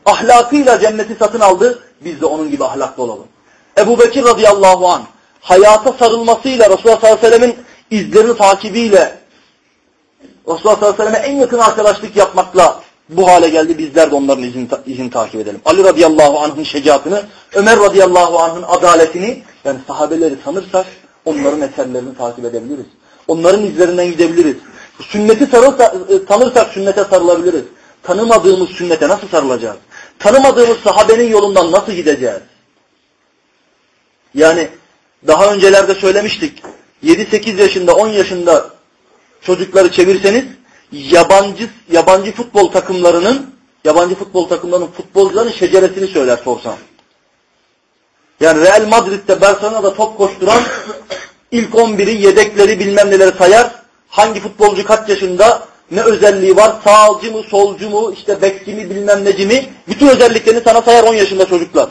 ahlakıyla cenneti satın aldı. Biz de onun gibi ahlaklı olalım. Ebu Bekir radıyallahu an hayata sarılmasıyla Resulullah sallallahu aleyhi ve sellemin izlerini takibiyle Resulullah sallallahu aleyhi ve selleme en yakın arkadaşlık yapmakla bu hale geldi. Bizler de onların izini, izini takip edelim. Ali radıyallahu anh'ın şecaatını, Ömer radıyallahu anh'ın adaletini, yani sahabeleri tanırsak onların eserlerini takip edebiliriz. Onların izlerinden gidebiliriz. Sünneti sarılsa, e, tanırsak sünnete sarılabiliriz. Tanımadığımız sünnete nasıl sarılacağız? Tanımadığımız sahabenin yolundan nasıl gideceğiz? Yani daha öncelerde söylemiştik. 7-8 yaşında, 10 yaşında çocukları çevirseniz yabancı yabancı futbol takımlarının yabancı futbol takımlarının futbolcuların şeceresini söyler sorsam. Yani Real Madrid'de Barcelona'da top koşturan ilk 11'i yedekleri bilmem neleri sayar. Hangi futbolcu kaç yaşında ne özelliği var sağcı mı solcu mu işte bekçi mi bilmem neci mi bütün özelliklerini sana sayar 10 yaşında çocuklar.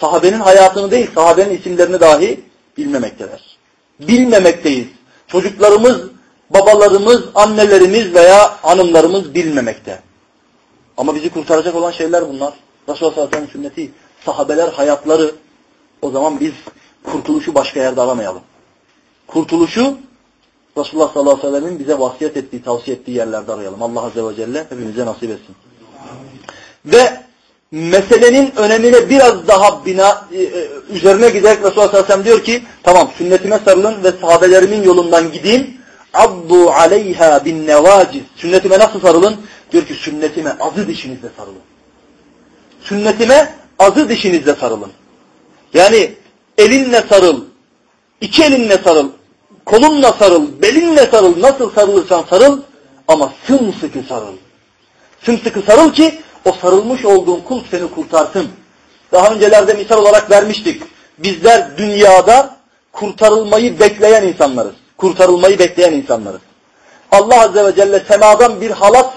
Sahabenin hayatını değil sahabenin isimlerini dahi bilmemekteler. Bilmemekteyiz. Çocuklarımız babalarımız, annelerimiz veya hanımlarımız bilmemekte. Ama bizi kurtaracak olan şeyler bunlar. Resulullah sallallahu sünneti, sahabeler hayatları. O zaman biz kurtuluşu başka yerde aramayalım. Kurtuluşu Resulullah sallallahu aleyhi ve sellemin bize vasiyet ettiği, tavsiye ettiği yerlerde arayalım. Allah azze ve celle hepimize nasip etsin. Ve meselenin önemine biraz daha bina e, e, üzerine giderek Resulullah sallallahu aleyhi ve sellem diyor ki tamam sünnetime sarılın ve sahabelerimin yolundan gideyim. Abdu aleyha bin nevaciz. Sünnetime nasıl sarılın? Diyor ki sünnetime azı dişinizle sarılın. Sünnetime azı dişinizle sarılın. Yani elinle sarıl, iki elinle sarıl, kolunla sarıl, belinle sarıl, nasıl sarılırsan sarıl ama sımsıkı sarıl. Sımsıkı sarıl ki o sarılmış olduğun kul seni kurtarsın. Daha öncelerde misal olarak vermiştik. Bizler dünyada kurtarılmayı bekleyen insanlarız. Kurtarılmayı bekleyen insanlarız. Allah Azze ve Celle semadan bir halat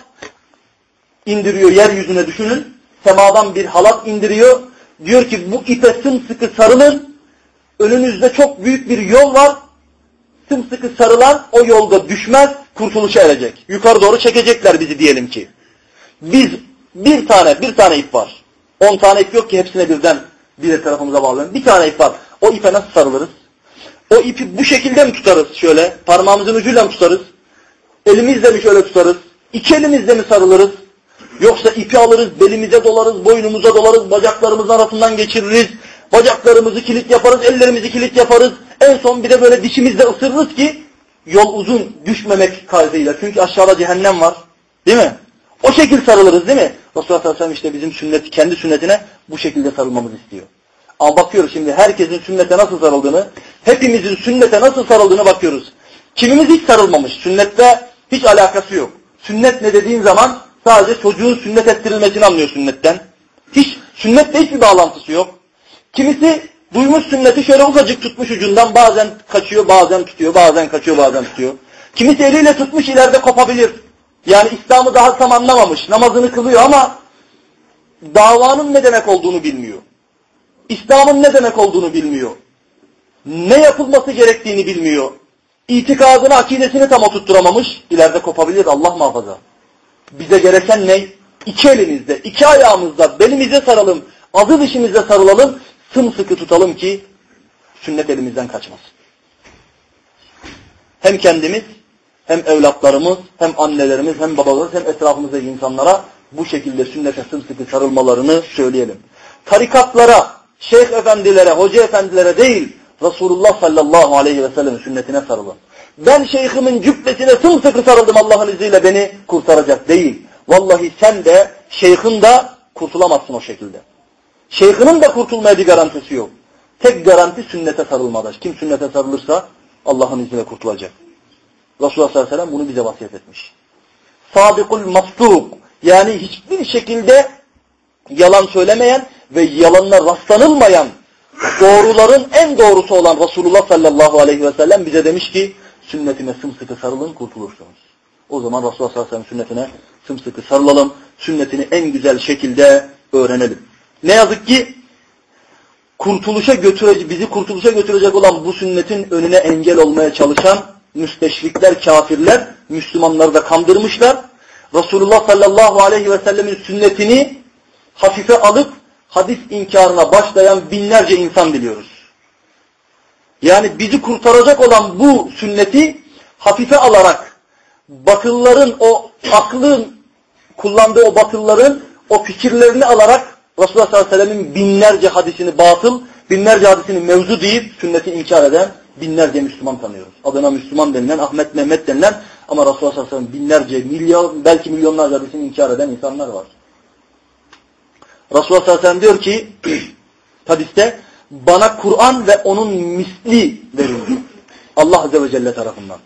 indiriyor yeryüzüne düşünün. Semadan bir halat indiriyor. Diyor ki bu ipe sımsıkı sarılın. Önünüzde çok büyük bir yol var. Sımsıkı sarılan o yolda düşmez, kurtuluşa erecek. Yukarı doğru çekecekler bizi diyelim ki. Biz bir tane, bir tane ip var. On tane ip yok ki hepsine birden bir tarafımıza bağlayalım. Bir tane ip var. O ipe nasıl sarılırız? O ipi bu şekilde mi tutarız şöyle? Parmağımızın ucuyla mı tutarız? Elimizle mi şöyle tutarız? İki elimizle mi sarılırız? Yoksa ipi alırız, belimize dolarız, boynumuza dolarız, bacaklarımızın arasından geçiririz. Bacaklarımızı kilit yaparız, ellerimizi kilit yaparız. En son bir de böyle dişimizle ısırırız ki yol uzun düşmemek kaydıyla. Çünkü aşağıda cehennem var. Değil mi? O şekil sarılırız değil mi? Resulullah sallallahu aleyhi ve sellem işte bizim sünneti, kendi sünnetine bu şekilde sarılmamızı istiyor. Ama bakıyoruz şimdi herkesin sünnete nasıl sarıldığını, hepimizin sünnete nasıl sarıldığını bakıyoruz. Kimimiz hiç sarılmamış. Sünnette hiç alakası yok. Sünnet ne dediğin zaman sadece çocuğun sünnet ettirilmesini anlıyor sünnetten. Hiç, sünnetle hiçbir bağlantısı yok. Kimisi duymuş sünneti şöyle ufacık tutmuş ucundan bazen kaçıyor, bazen tutuyor, bazen kaçıyor, bazen tutuyor. Kimisi eliyle tutmuş ileride kopabilir. Yani İslam'ı daha tam anlamamış. Namazını kılıyor ama davanın ne demek olduğunu bilmiyor. İslam'ın ne demek olduğunu bilmiyor. Ne yapılması gerektiğini bilmiyor. İtikadını, akidesini tam oturtturamamış. İleride kopabilir Allah muhafaza. Bize gereken ne? İki elimizde, iki ayağımızda belimize saralım, azı dişimize sarılalım, sımsıkı tutalım ki sünnet elimizden kaçmasın. Hem kendimiz hem evlatlarımız, hem annelerimiz, hem babalarımız, hem etrafımızdaki insanlara bu şekilde sünnete sımsıkı sarılmalarını söyleyelim. Tarikatlara, şeyh efendilere, hoca efendilere değil, Resulullah sallallahu aleyhi ve sellem sünnetine sarılın. Ben şeyhimin cübbesine sımsıkı sarıldım Allah'ın izniyle beni kurtaracak değil. Vallahi sen de, şeyhin de kurtulamazsın o şekilde. Şeyhinin de kurtulmaya bir garantisi yok. Tek garanti sünnete sarılmada. Kim sünnete sarılırsa Allah'ın izniyle kurtulacak. Resulullah sallallahu aleyhi ve sellem bunu bize vasiyet etmiş. Sabikul mastuk yani hiçbir şekilde yalan söylemeyen ve yalanla rastlanılmayan doğruların en doğrusu olan Resulullah sallallahu aleyhi ve sellem bize demiş ki sünnetime sımsıkı sarılın kurtulursunuz. O zaman Resulullah sallallahu aleyhi ve sellem sünnetine sımsıkı sarılalım. Sünnetini en güzel şekilde öğrenelim. Ne yazık ki kurtuluşa götürecek, bizi kurtuluşa götürecek olan bu sünnetin önüne engel olmaya çalışan müsteşrikler, kafirler Müslümanları da kandırmışlar. Resulullah sallallahu aleyhi ve sellemin sünnetini hafife alıp hadis inkarına başlayan binlerce insan biliyoruz. Yani bizi kurtaracak olan bu sünneti hafife alarak batılların o aklın kullandığı o batılların o fikirlerini alarak Resulullah sallallahu aleyhi ve sellemin binlerce hadisini batıl, binlerce hadisini mevzu deyip sünneti inkar eden binlerce Müslüman tanıyoruz. Adına Müslüman denilen, Ahmet Mehmet denilen ama Resulullah sallallahu aleyhi ve sellem binlerce, milyon, belki milyonlarca hadisini inkar eden insanlar var. Resulullah sallallahu aleyhi ve sellem diyor ki <clears throat> hadiste bana Kur'an ve onun misli verildi. Allah azze ve celle tarafından.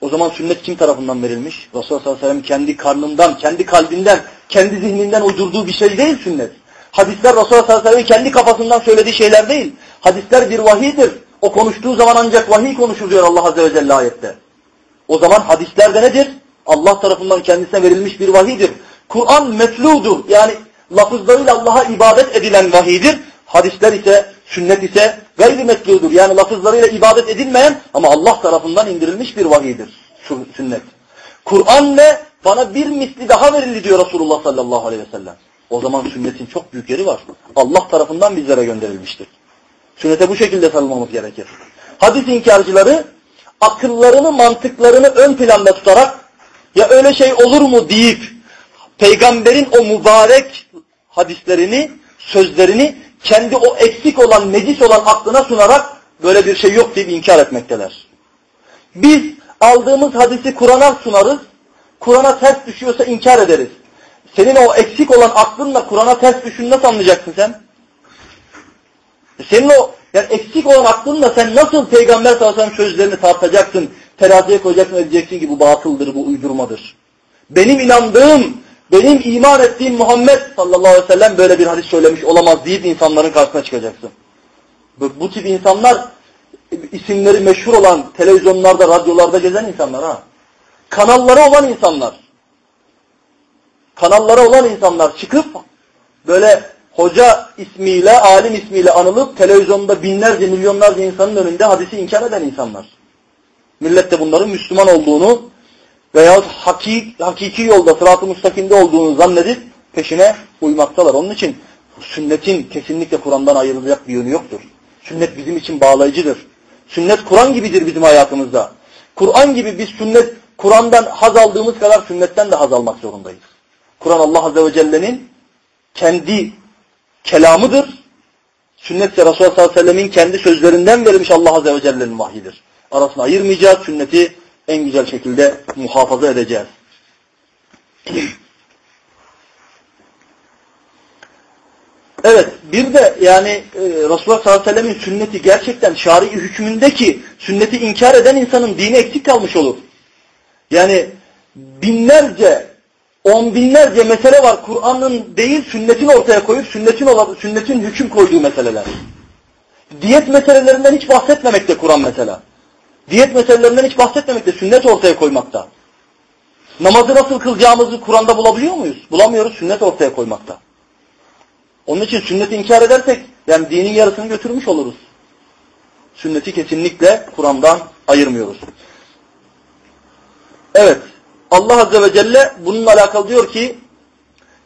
O zaman sünnet kim tarafından verilmiş? Resulullah sallallahu aleyhi ve sellem kendi karnından, kendi kalbinden, kendi zihninden uydurduğu bir şey değil sünnet. Hadisler Resulullah sallallahu aleyhi ve sellem kendi kafasından söylediği şeyler değil. Hadisler bir vahidir. O konuştuğu zaman ancak vahiy konuşur diyor Allah Azze ve Celle ayette. O zaman hadislerde nedir? Allah tarafından kendisine verilmiş bir vahidir. Kur'an metludur. Yani lafızlarıyla Allah'a ibadet edilen vahidir. Hadisler ise, sünnet ise gayri metludur. Yani lafızlarıyla ibadet edilmeyen ama Allah tarafından indirilmiş bir vahidir. Sünnet. Kur'an ne? Bana bir misli daha verildi diyor Resulullah sallallahu aleyhi ve sellem. O zaman sünnetin çok büyük yeri var. Allah tarafından bizlere gönderilmiştir. Sünnete bu şekilde sarılmamız gerekir. Hadis inkarcıları akıllarını, mantıklarını ön planda tutarak ya öyle şey olur mu deyip peygamberin o mübarek hadislerini, sözlerini kendi o eksik olan, necis olan aklına sunarak böyle bir şey yok deyip inkar etmekteler. Biz aldığımız hadisi Kur'an'a sunarız, Kur'an'a ters düşüyorsa inkar ederiz. Senin o eksik olan aklınla Kur'an'a ters düşün nasıl anlayacaksın sen? E senin o yani eksik olan aklınla sen nasıl Peygamber sallallahu aleyhi sözlerini tartacaksın, teraziye koyacaksın diyeceksin ki bu batıldır, bu uydurmadır. Benim inandığım, benim iman ettiğim Muhammed sallallahu aleyhi ve sellem böyle bir hadis söylemiş olamaz deyip insanların karşısına çıkacaksın. Bu, bu tip insanlar isimleri meşhur olan televizyonlarda, radyolarda gezen insanlar ha. Kanalları olan insanlar. Kanalları olan insanlar çıkıp böyle hoca ismiyle, alim ismiyle anılıp televizyonda binlerce, milyonlarca insanın önünde hadisi inkar eden insanlar. Millet de bunların Müslüman olduğunu veya hakiki, hakiki yolda, sırat-ı müstakimde olduğunu zannedip peşine uymaktalar. Onun için sünnetin kesinlikle Kur'an'dan ayrılacak bir yönü yoktur. Sünnet bizim için bağlayıcıdır. Sünnet Kur'an gibidir bizim hayatımızda. Kur'an gibi biz sünnet, Kur'an'dan haz aldığımız kadar sünnetten de haz almak zorundayız. Kur'an Allah Azze ve Celle'nin kendi kelamıdır. Sünnet ise Resulullah sallallahu aleyhi ve sellemin kendi sözlerinden verilmiş Allah Azze ve Celle'nin vahyidir. Arasını ayırmayacağız. Sünneti en güzel şekilde muhafaza edeceğiz. <clears throat> Evet bir de yani e, Resulullah sallallahu aleyhi ve sellemin sünneti gerçekten şari hükmündeki sünneti inkar eden insanın dini eksik kalmış olur. Yani binlerce, on binlerce mesele var Kur'an'ın değil sünnetin ortaya koyup sünnetin, sünnetin hüküm koyduğu meseleler. Diyet meselelerinden hiç bahsetmemekte Kur'an mesela. Diyet meselelerinden hiç bahsetmemekte, sünnet ortaya koymakta. Namazı nasıl kılacağımızı Kur'an'da bulabiliyor muyuz? Bulamıyoruz, sünnet ortaya koymakta. Onun için sünneti inkar edersek yani dinin yarısını götürmüş oluruz. Sünneti kesinlikle Kur'an'dan ayırmıyoruz. Evet. Allah Azze ve Celle bununla alakalı diyor ki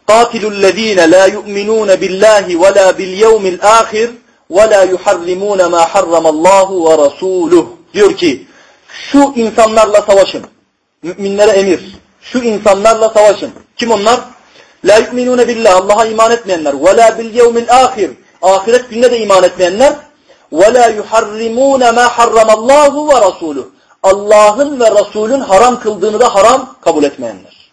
قَاتِلُوا الَّذ۪ينَ لَا يُؤْمِنُونَ بِاللّٰهِ وَلَا بِالْيَوْمِ الْآخِرِ وَلَا يُحَرِّمُونَ مَا حَرَّمَ اللّٰهُ وَرَسُولُهُ Diyor ki şu insanlarla savaşın. Müminlere emir. Şu insanlarla savaşın. Kim onlar? La yu'minune billah. Allah'a iman etmeyenler. Ve la bil yevmil ahir. Ahiret gününe de iman etmeyenler. Ve la yuharrimune ma harramallahu ve rasuluh. Allah'ın ve Resulün haram kıldığını da haram kabul etmeyenler.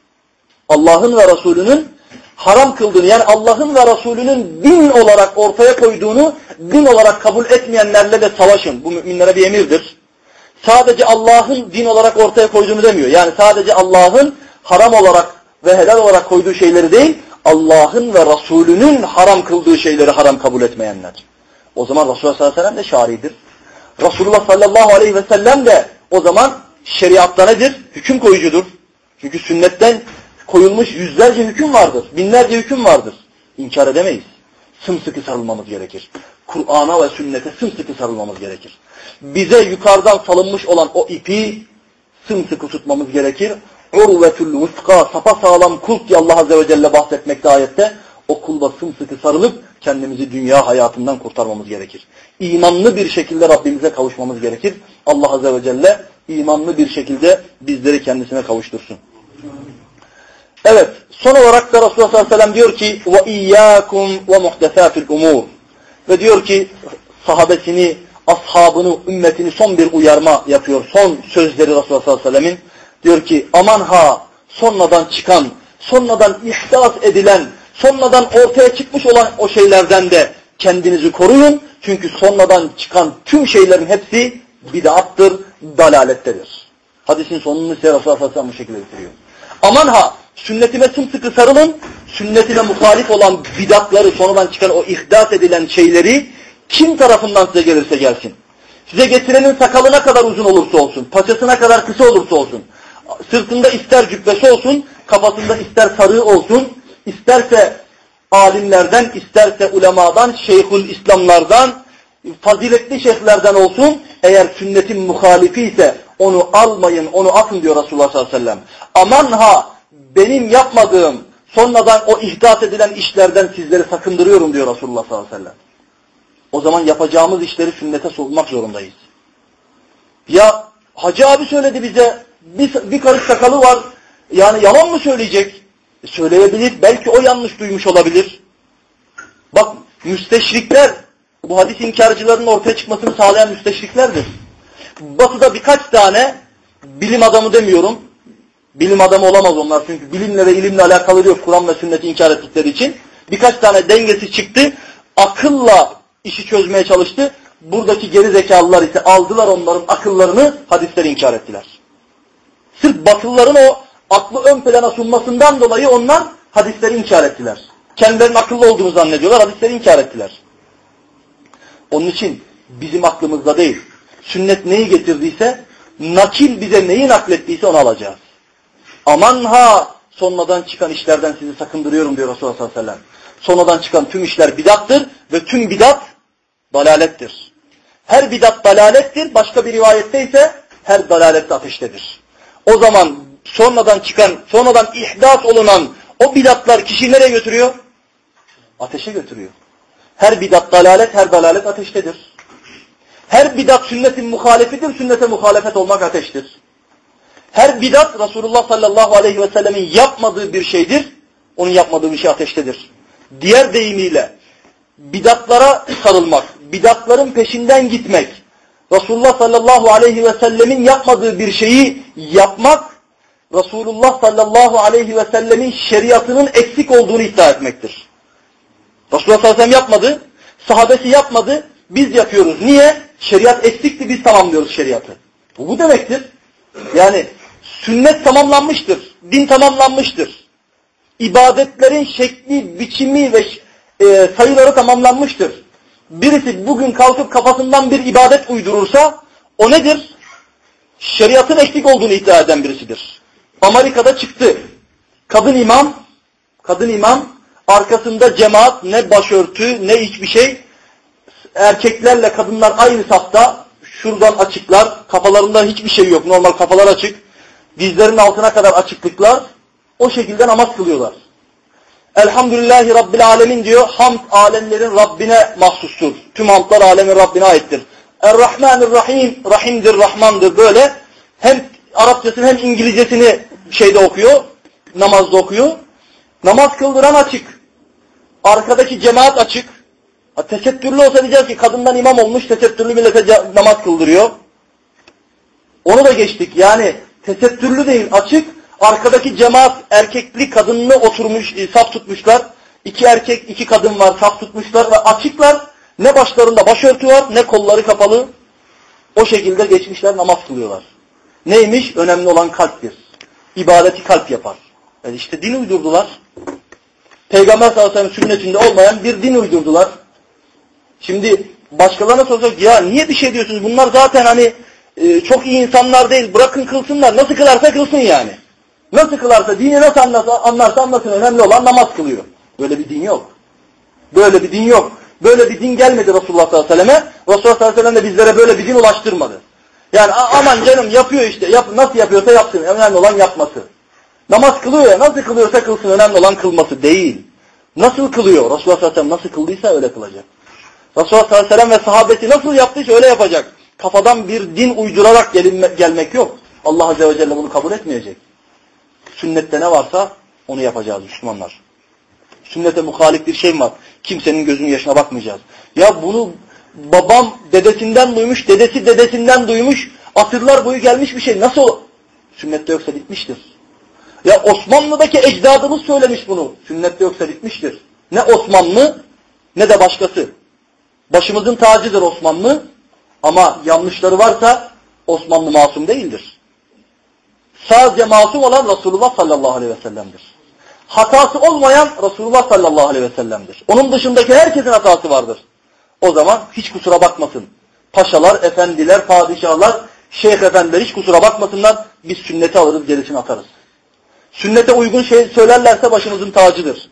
Allah'ın ve Resulünün haram kıldığını yani Allah'ın ve Resulünün din olarak ortaya koyduğunu din olarak kabul etmeyenlerle de savaşın. Bu müminlere bir emirdir. Sadece Allah'ın din olarak ortaya koyduğunu demiyor. Yani sadece Allah'ın haram olarak ve helal olarak koyduğu şeyleri değil, Allah'ın ve Resulünün haram kıldığı şeyleri haram kabul etmeyenler. O zaman Resulullah sallallahu aleyhi ve sellem de şaridir. Resulullah sallallahu aleyhi ve sellem de o zaman şeriatta nedir? Hüküm koyucudur. Çünkü sünnetten koyulmuş yüzlerce hüküm vardır. Binlerce hüküm vardır. İnkar edemeyiz. Sımsıkı sarılmamız gerekir. Kur'an'a ve sünnete sımsıkı sarılmamız gerekir. Bize yukarıdan salınmış olan o ipi sımsıkı tutmamız gerekir. Urvetül vuska sapasağlam kul ki Allah Azze ve Celle bahsetmekte ayette. O kulda sımsıkı sarılıp kendimizi dünya hayatından kurtarmamız gerekir. İmanlı bir şekilde Rabbimize kavuşmamız gerekir. Allah Azze ve Celle imanlı bir şekilde bizleri kendisine kavuştursun. Evet, son olarak da Resulullah sallallahu aleyhi ve sellem diyor ki وَاِيَّاكُمْ وَمُحْدَثَاتِ الْاُمُورِ ve diyor ki sahabesini, ashabını, ümmetini son bir uyarma yapıyor. Son sözleri Resulullah sallallahu aleyhi ve sellemin. Diyor ki aman ha sonradan çıkan, sonradan ihdas edilen, sonradan ortaya çıkmış olan o şeylerden de kendinizi koruyun. Çünkü sonradan çıkan tüm şeylerin hepsi bid'attır, dalalettedir. Hadisin sonunu ise Resulullah sallallahu bu şekilde getiriyor. Aman ha sünnetime sımsıkı sarılın, sünnetine muhalif olan bidatları sonradan çıkan o ihdas edilen şeyleri kim tarafından size gelirse gelsin. Size getirenin sakalına kadar uzun olursa olsun, paçasına kadar kısa olursa olsun, sırtında ister cübbesi olsun, kafasında ister sarığı olsun, isterse alimlerden, isterse ulemadan, şeyhül İslamlardan, faziletli şeyhlerden olsun, eğer sünnetin muhalifi ise onu almayın, onu atın diyor Resulullah sallallahu aleyhi ve sellem. Aman ha benim yapmadığım, sonradan o ihdas edilen işlerden sizleri sakındırıyorum diyor Resulullah sallallahu aleyhi ve sellem. O zaman yapacağımız işleri sünnete sokmak zorundayız. Ya Hacı abi söyledi bize, bir, bir karış sakalı var, yani yalan mı söyleyecek? E söyleyebilir, belki o yanlış duymuş olabilir. Bak müsteşrikler bu hadis inkarcılarının ortaya çıkmasını sağlayan müsteşriklerdir. Batı'da birkaç tane bilim adamı demiyorum. Bilim adamı olamaz onlar çünkü bilimle ve ilimle alakalı yok Kur'an ve sünneti inkar ettikleri için. Birkaç tane dengesi çıktı. Akılla işi çözmeye çalıştı. Buradaki geri zekalılar ise aldılar onların akıllarını hadisleri inkar ettiler. Sırf batılıların o aklı ön plana sunmasından dolayı onlar hadisleri inkar ettiler. Kendilerinin akıllı olduğunu zannediyorlar, hadisleri inkar ettiler. Onun için bizim aklımızda değil. Sünnet neyi getirdiyse, nakil bize neyi naklettiyse onu alacağız. Aman ha sonradan çıkan işlerden sizi sakındırıyorum diyor Resulullah sallallahu aleyhi ve sellem. Sonradan çıkan tüm işler bidattır ve tüm bidat dalalettir. Her bidat dalalettir. Başka bir rivayette ise her dalalet ateştedir. O zaman sonradan çıkan, sonradan ihdas olunan o bidatlar kişiyi nereye götürüyor? Ateşe götürüyor. Her bidat dalalet, her dalalet ateştedir. Her bidat sünnetin muhalefidir, sünnete muhalefet olmak ateştir. Her bidat Resulullah sallallahu aleyhi ve sellemin yapmadığı bir şeydir, onun yapmadığı bir şey ateştedir. Diğer deyimiyle bidatlara sarılmak, bidatların peşinden gitmek, Resulullah sallallahu aleyhi ve sellemin yapmadığı bir şeyi yapmak, Resulullah sallallahu aleyhi ve sellemin şeriatının eksik olduğunu iddia etmektir. Resulullah sallallahu aleyhi ve sellem yapmadı, sahabesi yapmadı, biz yapıyoruz. Niye? Şeriat eksikti, biz tamamlıyoruz şeriatı. Bu, bu demektir. Yani sünnet tamamlanmıştır, din tamamlanmıştır. İbadetlerin şekli, biçimi ve e, sayıları tamamlanmıştır. Birisi bugün kalkıp kafasından bir ibadet uydurursa o nedir? Şeriatın eksik olduğunu iddia eden birisidir. Amerika'da çıktı. Kadın imam, kadın imam arkasında cemaat ne başörtü ne hiçbir şey. Erkeklerle kadınlar aynı safta şuradan açıklar. Kafalarında hiçbir şey yok. Normal kafalar açık. Dizlerin altına kadar açıklıklar. O şekilde namaz kılıyorlar. Elhamdülillahi Rabbil Alemin diyor. Hamd alemlerin Rabbine mahsustur. Tüm hamdlar alemin Rabbine aittir. Er-Rahmanir-Rahim, Rahimdir, Rahmandır böyle. Hem Arapçasını hem İngilizcesini şeyde okuyor, namazda okuyor. Namaz kıldıran açık. Arkadaki cemaat açık. Tesettürlü olsa diyeceğiz ki kadından imam olmuş, tesettürlü millete namaz kıldırıyor. Onu da geçtik. Yani tesettürlü değil, açık. Arkadaki cemaat erkekli kadınlı oturmuş, e, saf tutmuşlar. İki erkek, iki kadın var, saf tutmuşlar ve açıklar. Ne başlarında başörtü var, ne kolları kapalı. O şekilde geçmişler namaz kılıyorlar. Neymiş? Önemli olan kalptir. İbadeti kalp yapar. Yani işte din uydurdular. Peygamber sallallahu aleyhi ve sellem sünnetinde olmayan bir din uydurdular. Şimdi başkalarına sorsak ya niye bir şey diyorsunuz? Bunlar zaten hani e, çok iyi insanlar değil. Bırakın kılsınlar. Nasıl kılarsa kılsın yani. Nasıl kılarsa, dini nasıl anlarsa, anlarsa anlasın. Önemli olan namaz kılıyor. Böyle bir din yok. Böyle bir din yok. Böyle bir din gelmedi Resulullah sallallahu aleyhi ve selleme. Resulullah sallallahu aleyhi ve sellem de bizlere böyle bir din ulaştırmadı. Yani aman canım yapıyor işte. Yap, nasıl yapıyorsa yapsın. Önemli olan yapması. Namaz kılıyor ya. Nasıl kılıyorsa kılsın. Önemli olan kılması değil. Nasıl kılıyor? Resulullah sallallahu aleyhi ve sellem nasıl kıldıysa öyle kılacak. Resulullah sallallahu aleyhi ve sellem ve sahabeti nasıl yaptıysa öyle yapacak. Kafadan bir din uydurarak gelinme, gelmek yok. Allah azze ve celle bunu kabul etmeyecek. Sünnette ne varsa onu yapacağız Müslümanlar. Sünnete muhalif bir şey mi var? Kimsenin gözünün yaşına bakmayacağız. Ya bunu babam dedesinden duymuş, dedesi dedesinden duymuş, asırlar boyu gelmiş bir şey. Nasıl Sünnette yoksa bitmiştir. Ya Osmanlı'daki ecdadımız söylemiş bunu. Sünnette yoksa bitmiştir. Ne Osmanlı ne de başkası. Başımızın tacıdır Osmanlı ama yanlışları varsa Osmanlı masum değildir. Sadece masum olan Resulullah sallallahu aleyhi ve sellem'dir. Hatası olmayan Resulullah sallallahu aleyhi ve sellem'dir. Onun dışındaki herkesin hatası vardır. O zaman hiç kusura bakmasın. Paşalar, efendiler, padişahlar, şeyh efendiler hiç kusura bakmasınlar. Biz sünneti alırız, gerisini atarız. Sünnete uygun şey söylerlerse başımızın tacıdır.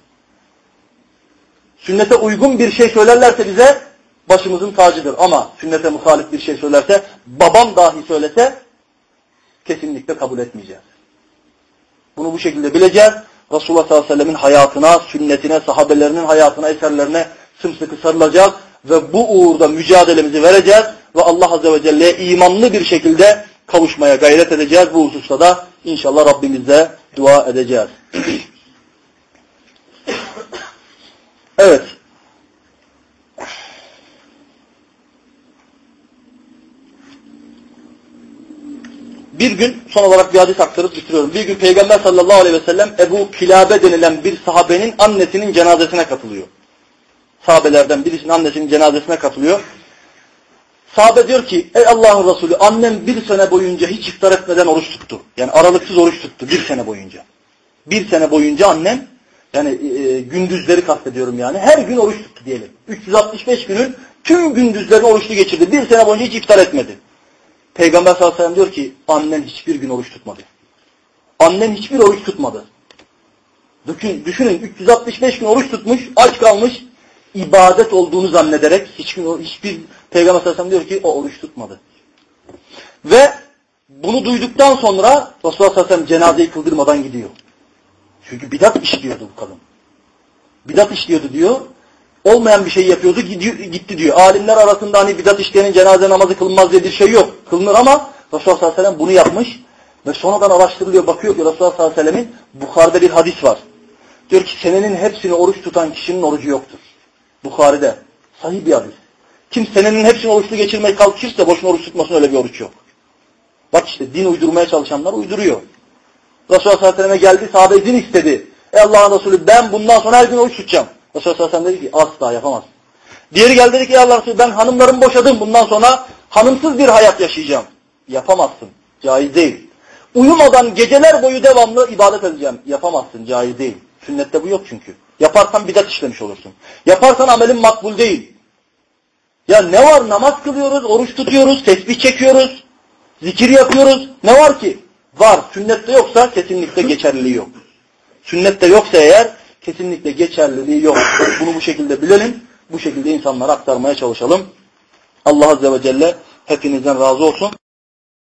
Sünnete uygun bir şey söylerlerse bize başımızın tacıdır. Ama sünnete muhalif bir şey söylerse, babam dahi söylese kesinlikle kabul etmeyeceğiz. Bunu bu şekilde bileceğiz. Resulullah sallallahu aleyhi ve sellemin hayatına, sünnetine, sahabelerinin hayatına, eserlerine sımsıkı sarılacağız ve bu uğurda mücadelemizi vereceğiz ve Allah azze ve celle'ye imanlı bir şekilde kavuşmaya gayret edeceğiz. Bu hususta da inşallah Rabbimizle dua edeceğiz. <clears throat> evet. Bir gün son olarak bir hadis aktarıp bitiriyorum. Bir gün Peygamber sallallahu aleyhi ve sellem Ebu Kilabe denilen bir sahabenin annesinin cenazesine katılıyor. Sahabelerden birisinin annesinin cenazesine katılıyor. Sahabe diyor ki ey Allah'ın Resulü annem bir sene boyunca hiç iftar etmeden oruç tuttu. Yani aralıksız oruç tuttu bir sene boyunca. Bir sene boyunca annem yani e, gündüzleri kastediyorum yani her gün oruç tuttu diyelim. 365 günün tüm gündüzleri oruçlu geçirdi. Bir sene boyunca hiç iftar etmedi. Peygamber sallallahu aleyhi ve sellem diyor ki annen hiçbir gün oruç tutmadı. Annen hiçbir oruç tutmadı. Düşünün, düşünün 365 gün oruç tutmuş, aç kalmış, ibadet olduğunu zannederek hiçbir, hiçbir Peygamber sallallahu aleyhi ve sellem diyor ki o oruç tutmadı. Ve bunu duyduktan sonra Resulullah sallallahu aleyhi ve sellem cenazeyi kıldırmadan gidiyor. Çünkü bidat işliyordu bu kadın. Bidat işliyordu diyor. Olmayan bir şey yapıyordu gitti diyor. Alimler arasında hani bidat işleyenin cenaze namazı kılınmaz diye bir şey yok. Kılınır ama Resulullah sallallahu aleyhi ve sellem bunu yapmış. Ve sonradan araştırılıyor bakıyor ki Resulullah sallallahu aleyhi ve sellemin Bukhari'de bir hadis var. Diyor ki senenin hepsini oruç tutan kişinin orucu yoktur. Bukhari'de. Sahih bir hadis. Kim senenin hepsini oruçlu geçirmeye kalkışırsa boşuna oruç tutmasın öyle bir oruç yok. Bak işte din uydurmaya çalışanlar uyduruyor. Resulullah sallallahu aleyhi ve sellem'e geldi sahabe izin istedi. Ey Allah'ın Resulü ben bundan sonra her gün oruç tutacağım. Resulullah sallallahu aleyhi dedi ki asla yapamaz. Diğeri geldi dedi ki Allah Resulü ben hanımlarımı boşadım bundan sonra hanımsız bir hayat yaşayacağım. Yapamazsın. Caiz değil. Uyumadan geceler boyu devamlı ibadet edeceğim. Yapamazsın. Caiz değil. Sünnette bu yok çünkü. Yaparsan bidat işlemiş olursun. Yaparsan amelin makbul değil. Ya ne var? Namaz kılıyoruz, oruç tutuyoruz, tesbih çekiyoruz, zikir yapıyoruz. Ne var ki? Var. Sünnette yoksa kesinlikle geçerliliği yok. Sünnette yoksa eğer kesinlikle geçerliliği yok. <coughs> Bunu bu şekilde bilelim. Bu şekilde insanlara aktarmaya çalışalım. Allah Azze ve Celle hepinizden razı olsun.